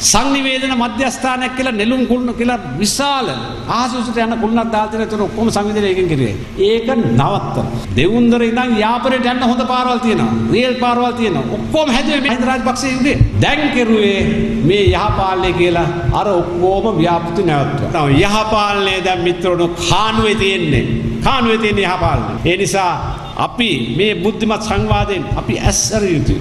සංනිවේදන මධ්‍යස්ථානයක් කියලා නෙළුම් කුළුණු කියලා විශාල ආසුසට යන කුළුණක් දාලා තියෙන ඒතර ඔක්කොම සංවිධානයකින් කිරුවේ. ඒක නවත්තන. දෙවුන්දර ඉඳන් යාපනයට යන්න හොඳ පාරවල් තියෙනවා. රේල් පාරවල් තියෙනවා. ඔක්කොම හැදුවේ මහින්ද රාජපක්ෂේ ඉන්නේ. දැන් කෙරුවේ මේ යහපාලනය කියලා අර ඔක්කොම ව්‍යාපෘති නැවතුවා. යහපාලනය දැන් මිත්‍රවරු කානුවේ තියෙන්නේ. කානුවේ තියෙන යහපාලනය. ඒ නිසා අපි මේ බුද්ධිමත් සංවාදයෙන් අපි ඇස්සර යුතුයි.